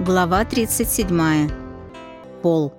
Глава 37. Пол.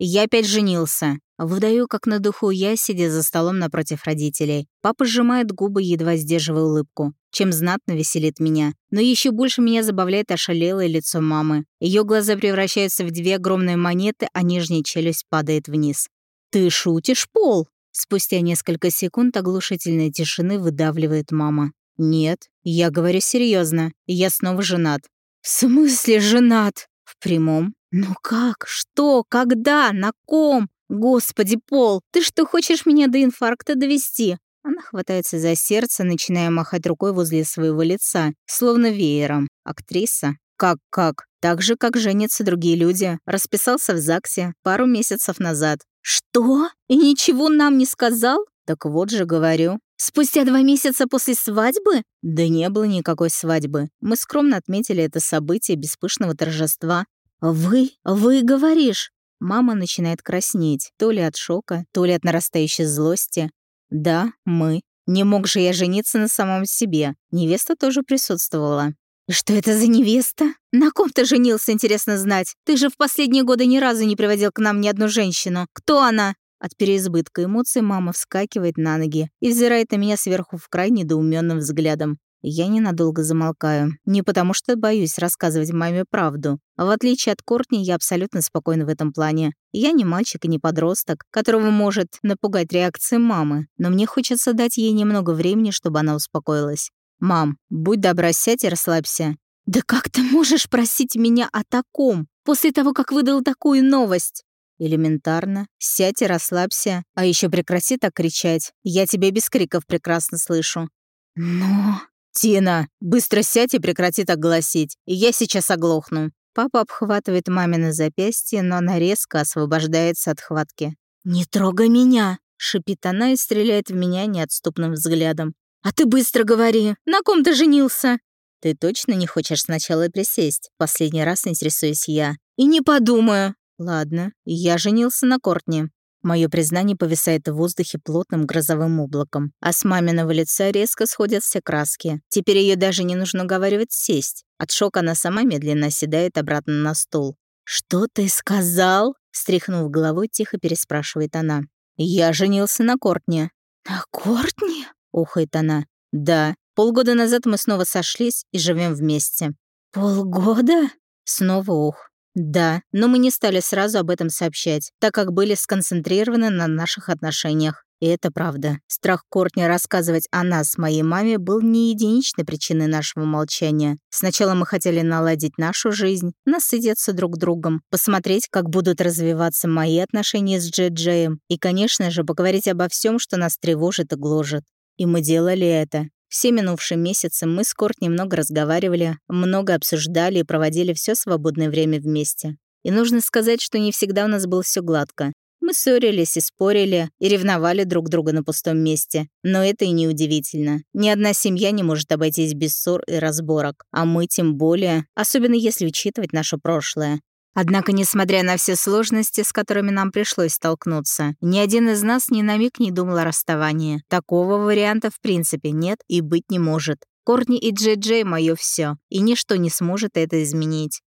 Я опять женился. Выдаю, как на духу я, сидя за столом напротив родителей. Папа сжимает губы, едва сдерживая улыбку, чем знатно веселит меня. Но еще больше меня забавляет ошалелое лицо мамы. Ее глаза превращаются в две огромные монеты, а нижняя челюсть падает вниз. «Ты шутишь, Пол?» Спустя несколько секунд оглушительной тишины выдавливает мама. «Нет, я говорю серьезно. Я снова женат. «В смысле женат?» «В прямом». «Ну как? Что? Когда? На ком? Господи, Пол, ты что, хочешь меня до инфаркта довести?» Она хватается за сердце, начиная махать рукой возле своего лица, словно веером. Актриса? Как-как? Так же, как женятся другие люди. Расписался в ЗАГСе пару месяцев назад. «Что? И ничего нам не сказал?» «Так вот же говорю. Спустя два месяца после свадьбы? Да не было никакой свадьбы. Мы скромно отметили это событие без пышного торжества. Вы? Вы говоришь? Мама начинает краснеть, то ли от шока, то ли от нарастающей злости. Да, мы. Не мог же я жениться на самом себе. Невеста тоже присутствовала. «Что это за невеста? На ком ты женился, интересно знать? Ты же в последние годы ни разу не приводил к нам ни одну женщину. Кто она?» От переизбытка эмоций мама вскакивает на ноги и взирает на меня сверху в край недоуменным взглядом. Я ненадолго замолкаю. Не потому что боюсь рассказывать маме правду. А в отличие от Кортни, я абсолютно спокойна в этом плане. Я не мальчик и не подросток, которого может напугать реакция мамы. Но мне хочется дать ей немного времени, чтобы она успокоилась. «Мам, будь добра, сядь и расслабься». «Да как ты можешь просить меня о таком, после того, как выдал такую новость?» Элементарно. Сядь и расслабься. А еще прекрати так кричать. Я тебя без криков прекрасно слышу. Но... Тина, быстро сядь и прекрати так голосить. Я сейчас оглохну. Папа обхватывает мамины запястье, но она резко освобождается от хватки. «Не трогай меня!» — шипит она и стреляет в меня неотступным взглядом. «А ты быстро говори! На ком ты женился?» «Ты точно не хочешь сначала присесть?» Последний раз интересуюсь я. «И не подумаю!» Ладно, я женился на Кортни. Мое признание повисает в воздухе плотным грозовым облаком, а с маминого лица резко сходят все краски. Теперь ее даже не нужно уговаривать сесть. От шока она сама медленно оседает обратно на стул. «Что ты сказал?» Стряхнув головой, тихо переспрашивает она. «Я женился на Кортни». «На Кортни?» — ухает она. «Да. Полгода назад мы снова сошлись и живем вместе». «Полгода?» Снова ух. Да, но мы не стали сразу об этом сообщать, так как были сконцентрированы на наших отношениях. И это правда. Страх Кортни рассказывать о нас моей маме был не единичной причиной нашего молчания. Сначала мы хотели наладить нашу жизнь, насытиться друг другом, посмотреть, как будут развиваться мои отношения с Джей-Джеем и, конечно же, поговорить обо всем, что нас тревожит и гложет. И мы делали это. Все минувшие месяцы мы с Корт немного разговаривали, много обсуждали и проводили все свободное время вместе. И нужно сказать, что не всегда у нас было все гладко. Мы ссорились и спорили, и ревновали друг друга на пустом месте. Но это и не удивительно. Ни одна семья не может обойтись без ссор и разборок. А мы тем более, особенно если учитывать наше прошлое. Однако, несмотря на все сложности, с которыми нам пришлось столкнуться, ни один из нас ни на миг не думал о расставании. Такого варианта в принципе нет и быть не может. Корни и Джей-Джей — моё всё, и ничто не сможет это изменить.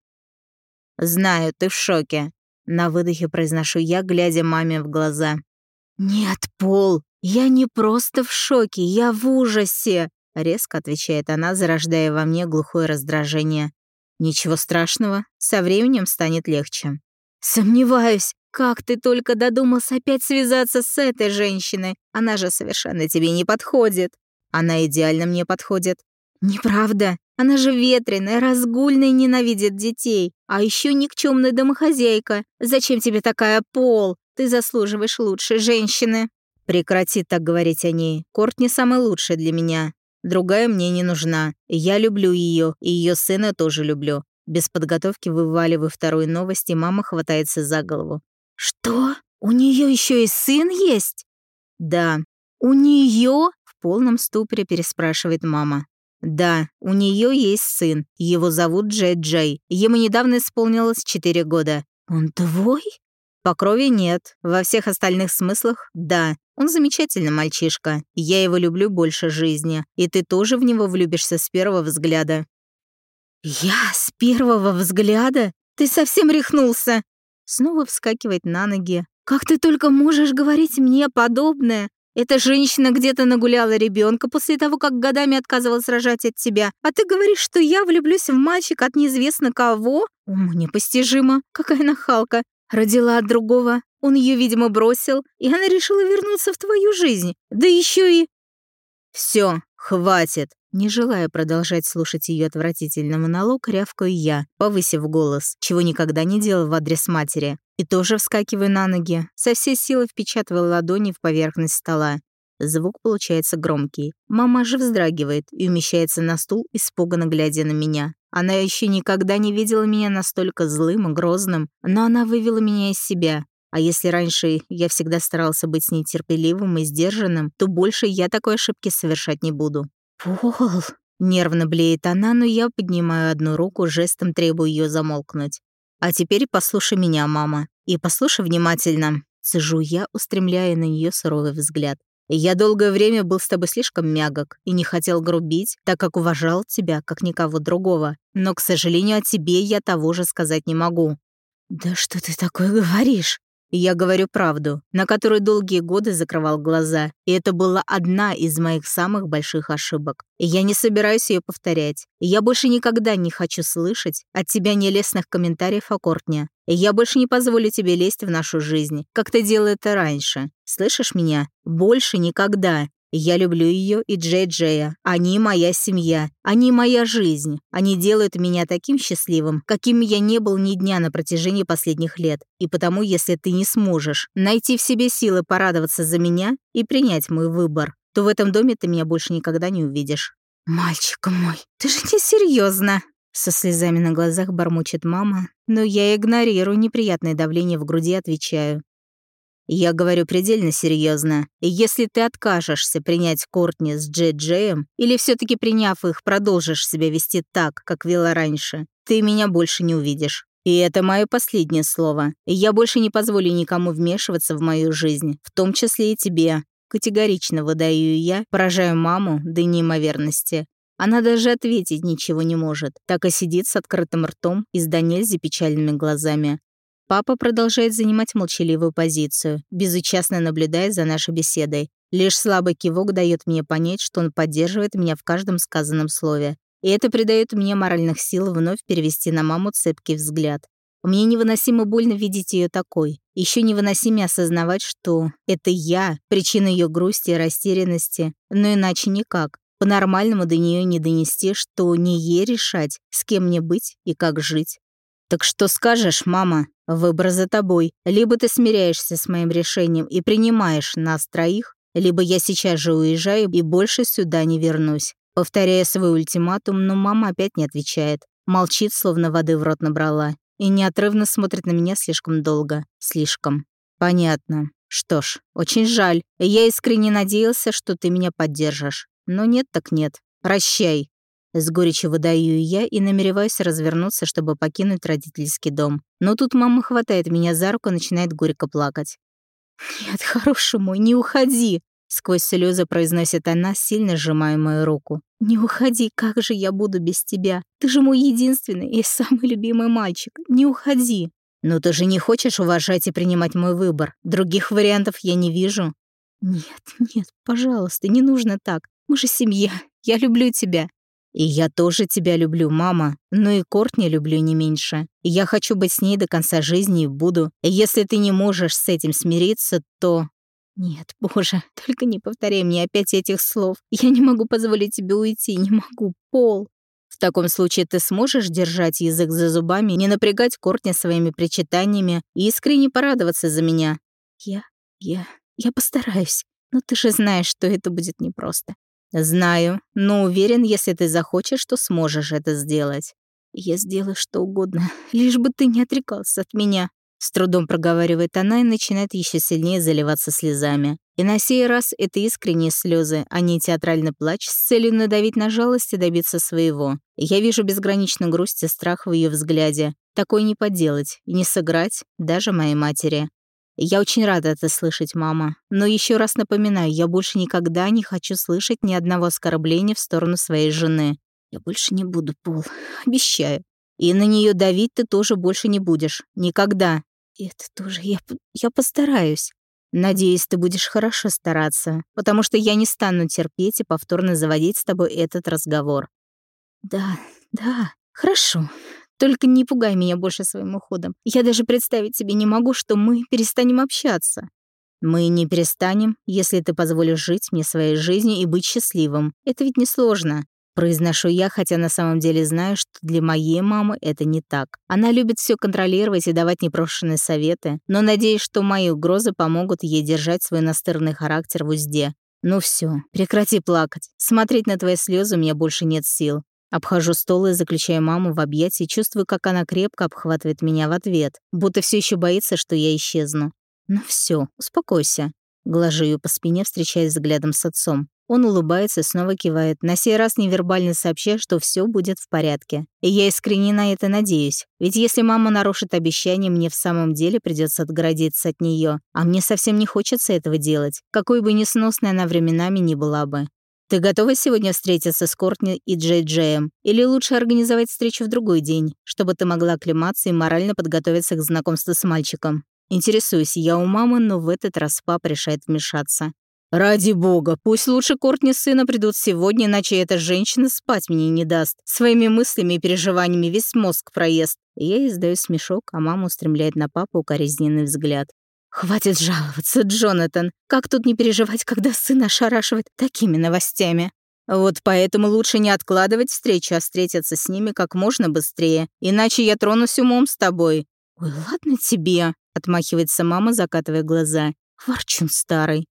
«Знаю, ты в шоке», — на выдохе произношу я, глядя маме в глаза. «Нет, Пол, я не просто в шоке, я в ужасе», — резко отвечает она, зарождая во мне глухое раздражение. Ничего страшного, со временем станет легче. Сомневаюсь, как ты только додумался опять связаться с этой женщиной? Она же совершенно тебе не подходит. Она идеально мне подходит. Неправда. Она же ветреная, разгульная ненавидит детей. А еще никчемная домохозяйка. Зачем тебе такая пол? Ты заслуживаешь лучшей женщины. Прекрати так говорить о ней. Корт не самый лучший для меня. Другая мне не нужна. Я люблю ее, и ее сына тоже люблю. Без подготовки вываливаю вторую новость, и мама хватается за голову. «Что? У нее еще и сын есть?» «Да». «У нее?» — в полном ступоре переспрашивает мама. «Да, у нее есть сын. Его зовут Джей Джей. Ему недавно исполнилось 4 года». «Он твой?» По крови нет, во всех остальных смыслах — да. Он замечательный мальчишка, я его люблю больше жизни, и ты тоже в него влюбишься с первого взгляда. «Я с первого взгляда? Ты совсем рехнулся?» Снова вскакивает на ноги. «Как ты только можешь говорить мне подобное? Эта женщина где-то нагуляла ребенка после того, как годами отказывалась рожать от тебя. А ты говоришь, что я влюблюсь в мальчика от неизвестно кого? Уму непостижимо. Какая нахалка. Родила от другого. Он ее, видимо, бросил, и она решила вернуться в твою жизнь. Да еще и... Все, хватит. Не желая продолжать слушать ее отвратительный монолог, рявкаю я, повысив голос, чего никогда не делал в адрес матери. И тоже вскакиваю на ноги, со всей силы впечатывая ладони в поверхность стола. Звук получается громкий. Мама же вздрагивает и умещается на стул, испуганно глядя на меня. Она еще никогда не видела меня настолько злым и грозным, но она вывела меня из себя. А если раньше я всегда старался быть с ней терпеливым и сдержанным, то больше я такой ошибки совершать не буду. «Пол!» — нервно блеет она, но я поднимаю одну руку, жестом требую ее замолкнуть. «А теперь послушай меня, мама, и послушай внимательно», — сижу я, устремляя на нее суровый взгляд. «Я долгое время был с тобой слишком мягок и не хотел грубить, так как уважал тебя, как никого другого. Но, к сожалению, о тебе я того же сказать не могу». «Да что ты такое говоришь?» Я говорю правду, на которую долгие годы закрывал глаза, и это была одна из моих самых больших ошибок. Я не собираюсь ее повторять. Я больше никогда не хочу слышать от тебя нелестных комментариев о Кортне. Я больше не позволю тебе лезть в нашу жизнь, как ты делал это раньше. Слышишь меня? Больше никогда. Я люблю ее и Джей Джея. Они моя семья. Они моя жизнь. Они делают меня таким счастливым, каким я не был ни дня на протяжении последних лет. И потому, если ты не сможешь найти в себе силы порадоваться за меня и принять мой выбор, то в этом доме ты меня больше никогда не увидишь. «Мальчик мой, ты же не серьезно. Со слезами на глазах бормочет мама, но я игнорирую неприятное давление в груди и отвечаю. Я говорю предельно серьезно. Если ты откажешься принять Кортни с Джей Джеем, или все таки приняв их, продолжишь себя вести так, как вела раньше, ты меня больше не увидишь. И это мое последнее слово. Я больше не позволю никому вмешиваться в мою жизнь, в том числе и тебе. Категорично выдаю я, поражаю маму до неимоверности. Она даже ответить ничего не может, так и сидит с открытым ртом и с до печальными глазами. Папа продолжает занимать молчаливую позицию, безучастно наблюдая за нашей беседой. Лишь слабый кивок дает мне понять, что он поддерживает меня в каждом сказанном слове. И это придает мне моральных сил вновь перевести на маму цепкий взгляд. Мне невыносимо больно видеть ее такой. Еще невыносимо осознавать, что это я, причина ее грусти и растерянности, но иначе никак. По-нормальному до нее не донести, что не ей решать, с кем мне быть и как жить. «Так что скажешь, мама? Выбор за тобой. Либо ты смиряешься с моим решением и принимаешь нас троих, либо я сейчас же уезжаю и больше сюда не вернусь». Повторяя свой ультиматум, но мама опять не отвечает. Молчит, словно воды в рот набрала. И неотрывно смотрит на меня слишком долго. Слишком. Понятно. Что ж, очень жаль. Я искренне надеялся, что ты меня поддержишь. Но нет так нет. Прощай. С горечью выдаю я и намереваюсь развернуться, чтобы покинуть родительский дом. Но тут мама хватает меня за руку и начинает горько плакать. «Нет, хороший мой, не уходи!» Сквозь слезы произносит она, сильно сжимая мою руку. «Не уходи, как же я буду без тебя? Ты же мой единственный и самый любимый мальчик. Не уходи!» «Но ты же не хочешь уважать и принимать мой выбор. Других вариантов я не вижу». «Нет, нет, пожалуйста, не нужно так. Мы же семья. Я люблю тебя. И я тоже тебя люблю, мама, но и Кортни люблю не меньше. Я хочу быть с ней до конца жизни и буду. Если ты не можешь с этим смириться, то... Нет, боже, только не повторяй мне опять этих слов. Я не могу позволить тебе уйти, не могу, Пол. В таком случае ты сможешь держать язык за зубами, не напрягать Кортни своими причитаниями и искренне порадоваться за меня. Я, я, я постараюсь. Но ты же знаешь, что это будет непросто. «Знаю, но уверен, если ты захочешь, то сможешь это сделать». «Я сделаю что угодно, лишь бы ты не отрекался от меня», с трудом проговаривает она и начинает еще сильнее заливаться слезами. И на сей раз это искренние слезы, а не театральный плач с целью надавить на жалость и добиться своего. Я вижу безграничную грусть и страх в ее взгляде. Такое не поделать не сыграть даже моей матери. Я очень рада это слышать, мама. Но еще раз напоминаю, я больше никогда не хочу слышать ни одного оскорбления в сторону своей жены. Я больше не буду, Пол, обещаю. И на нее давить ты тоже больше не будешь. Никогда. И это тоже я, я постараюсь. Надеюсь, ты будешь хорошо стараться, потому что я не стану терпеть и повторно заводить с тобой этот разговор. Да, да, хорошо. Только не пугай меня больше своим уходом. Я даже представить себе не могу, что мы перестанем общаться. Мы не перестанем, если ты позволишь жить мне своей жизнью и быть счастливым. Это ведь несложно. Произношу я, хотя на самом деле знаю, что для моей мамы это не так. Она любит все контролировать и давать непрошенные советы, но надеюсь, что мои угрозы помогут ей держать свой настырный характер в узде. Ну все, прекрати плакать. Смотреть на твои слезы у меня больше нет сил. Обхожу стол и заключаю маму в объятии, чувствую, как она крепко обхватывает меня в ответ, будто все еще боится, что я исчезну. Ну все, успокойся. Глажу ее по спине, встречаясь взглядом с отцом. Он улыбается и снова кивает, на сей раз невербально сообщая, что все будет в порядке. И я искренне на это надеюсь. Ведь если мама нарушит обещание, мне в самом деле придется отгородиться от нее, А мне совсем не хочется этого делать, какой бы несносной она временами ни была бы. Ты готова сегодня встретиться с Кортни и Джей Джеем? Или лучше организовать встречу в другой день, чтобы ты могла оклематься и морально подготовиться к знакомству с мальчиком? Интересуюсь я у мамы, но в этот раз папа решает вмешаться. «Ради бога, пусть лучше Кортни сына придут сегодня, иначе эта женщина спать мне не даст. Своими мыслями и переживаниями весь мозг проест». Я издаю смешок, а мама устремляет на папу укоризненный взгляд. «Хватит жаловаться, Джонатан. Как тут не переживать, когда сын ошарашивает такими новостями?» «Вот поэтому лучше не откладывать встречу, а встретиться с ними как можно быстрее, иначе я тронусь умом с тобой». «Ой, ладно тебе», — отмахивается мама, закатывая глаза. «Ворчун старый».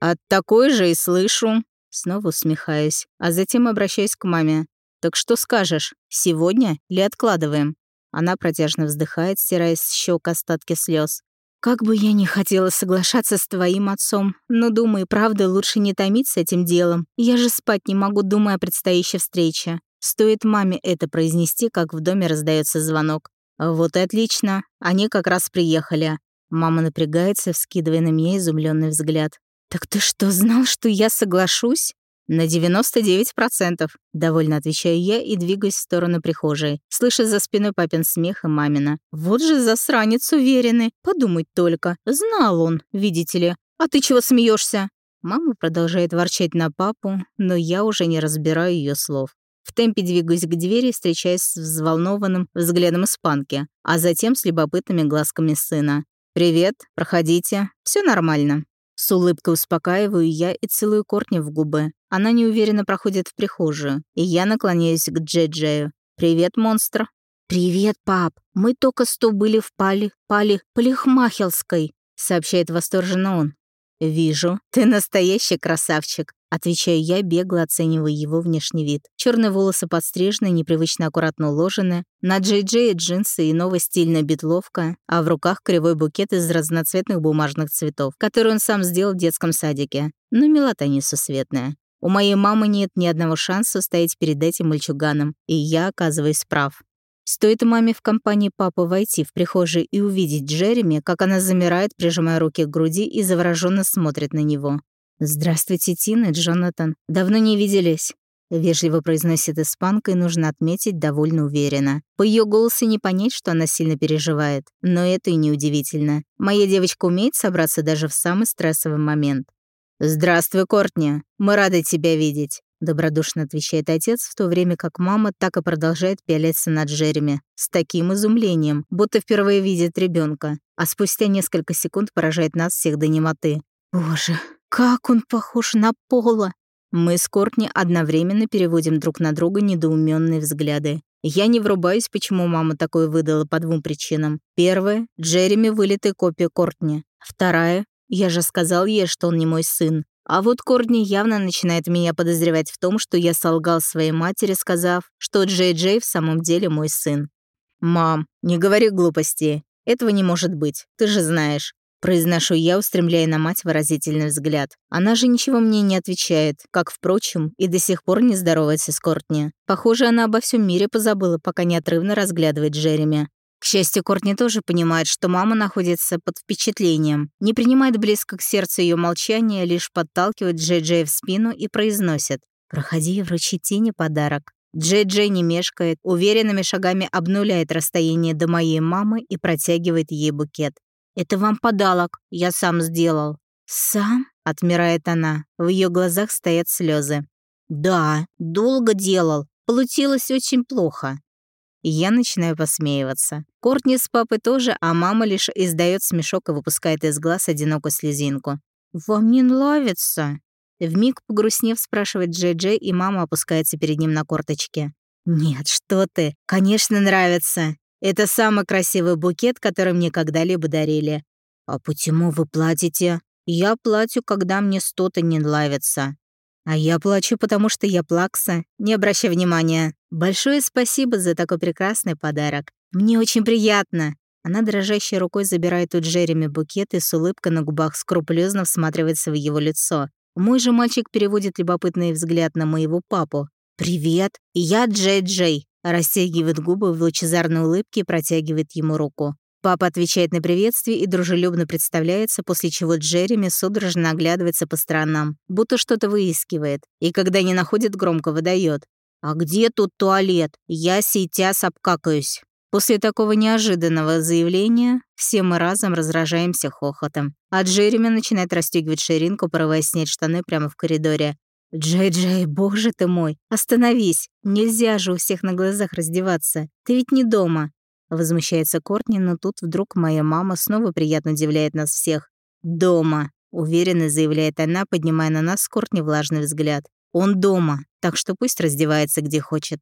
«От такой же и слышу». Снова усмехаюсь, а затем обращаюсь к маме. «Так что скажешь, сегодня или откладываем?» Она протяжно вздыхает, стирая с щек остатки слез. «Как бы я ни хотела соглашаться с твоим отцом, но, думаю, правда, лучше не томить с этим делом. Я же спать не могу, думая о предстоящей встрече. Стоит маме это произнести, как в доме раздается звонок. Вот и отлично, они как раз приехали. Мама напрягается, вскидывая на меня изумленный взгляд. «Так ты что, знал, что я соглашусь?» «На 99%, — довольно отвечаю я и двигаюсь в сторону прихожей, слыша за спиной папин смех и мамина. «Вот же засранец уверенный, подумать только. Знал он, видите ли. А ты чего смеешься? Мама продолжает ворчать на папу, но я уже не разбираю ее слов. В темпе двигаюсь к двери, встречаясь с взволнованным взглядом испанки, а затем с любопытными глазками сына. «Привет, проходите. Все нормально». С улыбкой успокаиваю я и целую Кортни в губы. Она неуверенно проходит в прихожую, и я наклоняюсь к Джеджею. «Привет, монстр!» «Привет, пап! Мы только что были в Пали... Пали... Полихмахелской!» — сообщает восторженно он. «Вижу, ты настоящий красавчик», — отвечаю я, бегло оценивая его внешний вид. Черные волосы подстрижены, непривычно аккуратно уложены, на Джей Джей джинсы и новая стильная битловка, а в руках кривой букет из разноцветных бумажных цветов, который он сам сделал в детском садике. Но милота несусветная. У моей мамы нет ни одного шанса стоять перед этим мальчуганом, и я оказываюсь прав. Стоит маме в компании папы войти в прихожую и увидеть Джереми, как она замирает, прижимая руки к груди и завороженно смотрит на него. «Здравствуйте, Тина, Джонатан. Давно не виделись». Вежливо произносит испанка и нужно отметить довольно уверенно. По ее голосу не понять, что она сильно переживает. Но это и не удивительно. Моя девочка умеет собраться даже в самый стрессовый момент. «Здравствуй, Кортни. Мы рады тебя видеть. Добродушно отвечает отец, в то время как мама так и продолжает пялиться над Джереми с таким изумлением, будто впервые видит ребенка, а спустя несколько секунд поражает нас всех до немоты. «Боже, как он похож на Пола!» Мы с Кортни одновременно переводим друг на друга недоуменные взгляды. Я не врубаюсь, почему мама такое выдала по двум причинам. Первая — Джереми вылитая копия Кортни. Вторая — я же сказал ей, что он не мой сын. А вот Корни явно начинает меня подозревать в том, что я солгал своей матери, сказав, что Джей Джей в самом деле мой сын. «Мам, не говори глупости. Этого не может быть. Ты же знаешь». Произношу я, устремляя на мать выразительный взгляд. Она же ничего мне не отвечает, как, впрочем, и до сих пор не здоровается с Кортни. Похоже, она обо всем мире позабыла, пока неотрывно разглядывает Джереми. К счастью, Кортни тоже понимает, что мама находится под впечатлением, не принимает близко к сердцу ее молчания, лишь подталкивает Джей Джей в спину и произносит «Проходи и вручи Тине подарок». Джей-Джей не мешкает, уверенными шагами обнуляет расстояние до моей мамы и протягивает ей букет. «Это вам подарок, я сам сделал». «Сам?» — отмирает она. В ее глазах стоят слезы. «Да, долго делал. Получилось очень плохо». Я начинаю посмеиваться. Кортни с папой тоже, а мама лишь издает смешок и выпускает из глаз одинокую слезинку. «Вам не нравится?» Вмиг погрустнев, спрашивает Джей-Джей, и мама опускается перед ним на корточки. «Нет, что ты! Конечно, нравится! Это самый красивый букет, который мне когда-либо дарили. А почему вы платите? Я плачу, когда мне что-то не нравится. А я плачу, потому что я плакса. Не обращай внимания. Большое спасибо за такой прекрасный подарок. Мне очень приятно. Она дрожащей рукой забирает у Джереми букет и с улыбкой на губах скрупулезно всматривается в его лицо. Мой же мальчик переводит любопытный взгляд на моего папу. «Привет, я Джей-Джей», растягивает губы в лучезарной улыбке и протягивает ему руку. Папа отвечает на приветствие и дружелюбно представляется, после чего Джереми судорожно оглядывается по сторонам, будто что-то выискивает, и когда не находит, громко выдает. «А где тут туалет? Я сейчас обкакаюсь». После такого неожиданного заявления все мы разом разражаемся хохотом. А Джереми начинает расстегивать ширинку, порываясь снять штаны прямо в коридоре. «Джей-Джей, боже ты мой, остановись! Нельзя же у всех на глазах раздеваться. Ты ведь не дома!» Возмущается Кортни, но тут вдруг моя мама снова приятно удивляет нас всех. «Дома!» — уверенно заявляет она, поднимая на нас Кортни влажный взгляд. «Он дома, так что пусть раздевается где хочет».